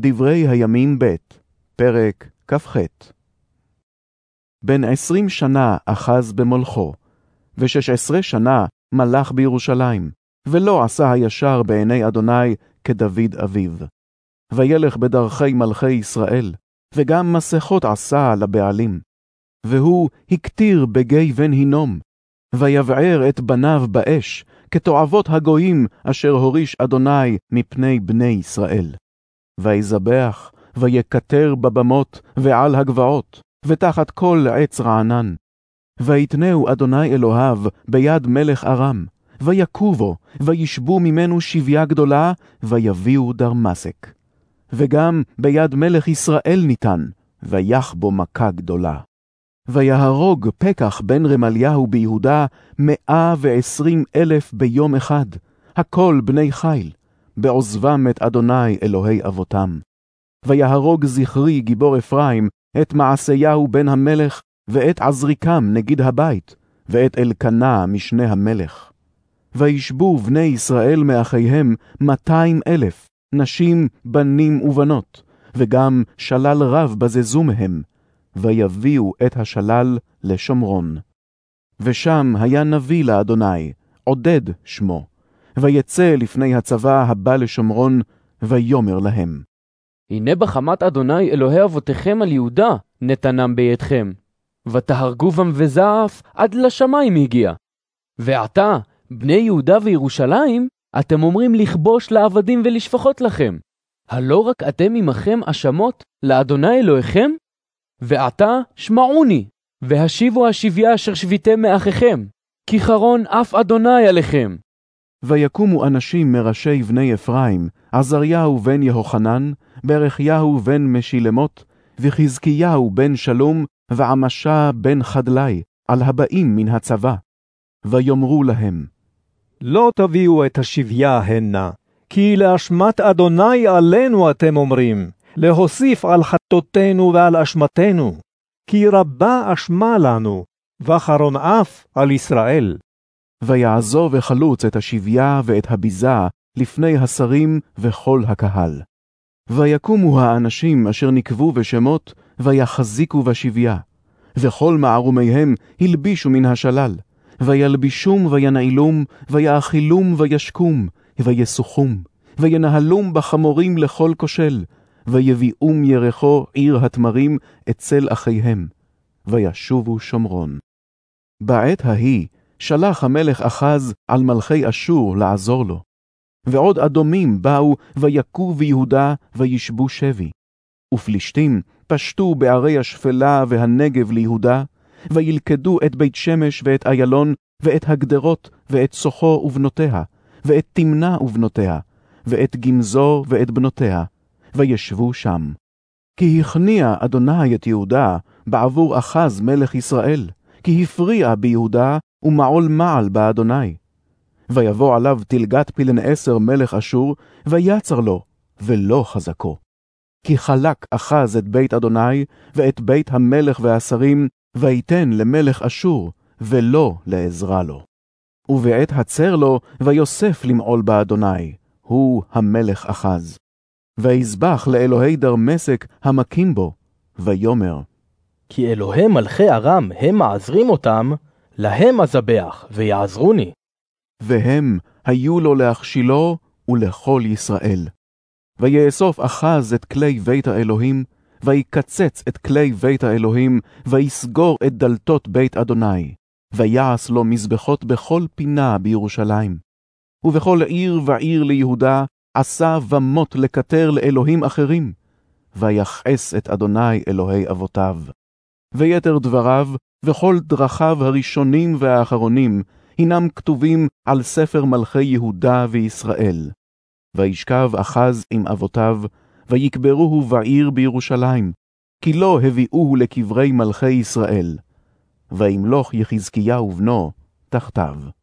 דברי הימים ב', פרק כ"ח. בן עשרים שנה אחז במולכו, ושש עשרה שנה מלך בירושלים, ולא עשה הישר בעיני אדוני כדוד אביו. וילך בדרכי מלכי ישראל, וגם מסכות עשה לבעלים. והוא הקטיר בגיא בן הינום, ויבער את בניו באש, כתועבות הגויים אשר הוריש אדוני מפני בני ישראל. ויזבח, ויקטר בבמות ועל הגבעות, ותחת כל עץ רענן. ויתנהו אדוני אלוהיו ביד מלך ארם, ויכו בו, וישבו ממנו שביה גדולה, ויביאו דרמסק. וגם ביד מלך ישראל ניתן, ויח בו מכה גדולה. ויהרוג פקח בן רמליהו ביהודה מאה ועשרים אלף ביום אחד, הכל בני חיל, בעוזבם את אדוני אלוהי אבותם. ויהרוג זכרי גיבור אפרים את מעשיהו בן המלך, ואת עזריקם נגיד הבית, ואת אלקנה משנה המלך. וישבו בני ישראל מאחיהם מאתיים אלף, נשים, בנים ובנות, וגם שלל רב בזזו מהם, ויביאו את השלל לשומרון. ושם היה נביא לאדוני, עודד שמו, ויצא לפני הצבא הבא לשומרון, ויאמר להם. הנה בחמת אדוני אלוהי אבותיכם על יהודה, נתנם בידכם. ותהרגו בם וזעף עד לשמיים הגיע. ועתה, בני יהודה וירושלים, אתם אומרים לכבוש לעבדים ולשפחות לכם. הלא רק אתם עמכם אשמות לאדוני אלוהיכם? ועתה שמעוני, והשיבו השביה אשר שביתם מאחיכם, כי חרון אף אדוני עליכם. ויקומו אנשים מראשי בני אפרים, עזריהו בן יהוחנן, ברכיהו בן משילמות, וחזקיהו בן שלום, ועמשה בן חדלי, על הבאים מן הצבא. ויאמרו להם, לא תביאו את השביה הנה, כי לאשמת אדוני עלינו אתם אומרים, להוסיף על חטאותינו ועל אשמתנו, כי רבה אשמה לנו, וחרון אף על ישראל. ויעזוב החלוץ את השביה ואת הביזה לפני השרים וכל הקהל. ויקומו האנשים אשר נקבו בשמות, ויחזיקו בשביה. וכל מערומיהם הלבישו מן השלל, וילבישום וינעילום, ויאכילום וישקום, ויסוחום, וינהלום בחמורים לכל כושל, ויביאום ירחו עיר התמרים אצל אחיהם, וישובו שומרון. בעת ההיא שלח המלך אחז על מלכי אשור לעזור לו. ועוד אדומים באו ויכו ביהודה וישבו שבי. ופלישתים פשטו בערי השפלה והנגב ליהודה, וילכדו את בית שמש ואת איילון, ואת הגדרות, ואת סוחו ובנותיה, ואת תמנה ובנותיה, ואת גמזו ואת בנותיה, וישבו שם. כי הכניע אדוני את יהודה בעבור אחז מלך ישראל, כי הפריע ביהודה ומעול מעל באדוני. ויבוא עליו תלגת פילנעשר מלך אשור, ויצר לו, ולא חזקו. כי חלק אחז את בית אדוני, ואת בית המלך והשרים, ויתן למלך אשור, ולא לעזרה לו. ובעת הצר לו, ויוסף למעול באדוני, הוא המלך אחז. ויזבח לאלוהי דרמשק המכים בו, ויאמר, כי אלוהי מלכי ארם הם מעזרים אותם, להם אזבח, ויעזרוני. והם היו לו להכשילו ולכל ישראל. ויאסוף אחז את כלי בית האלוהים, ויקצץ את כלי בית האלוהים, ויסגור את דלתות בית אדוני, ויעש לו מזבחות בכל פינה בירושלים. ובכל עיר ועיר ליהודה עשה במות לקטר לאלוהים אחרים, ויחס את אדוני אלוהי אבותיו. ויתר דבריו, וכל דרכיו הראשונים והאחרונים, הנם כתובים על ספר מלכי יהודה וישראל. וישכב אחז עם אבותיו, ויקברוהו בעיר בירושלים, כי לא הביאוהו לקברי מלכי ישראל. וימלוך יחזקיהו בנו תחתיו.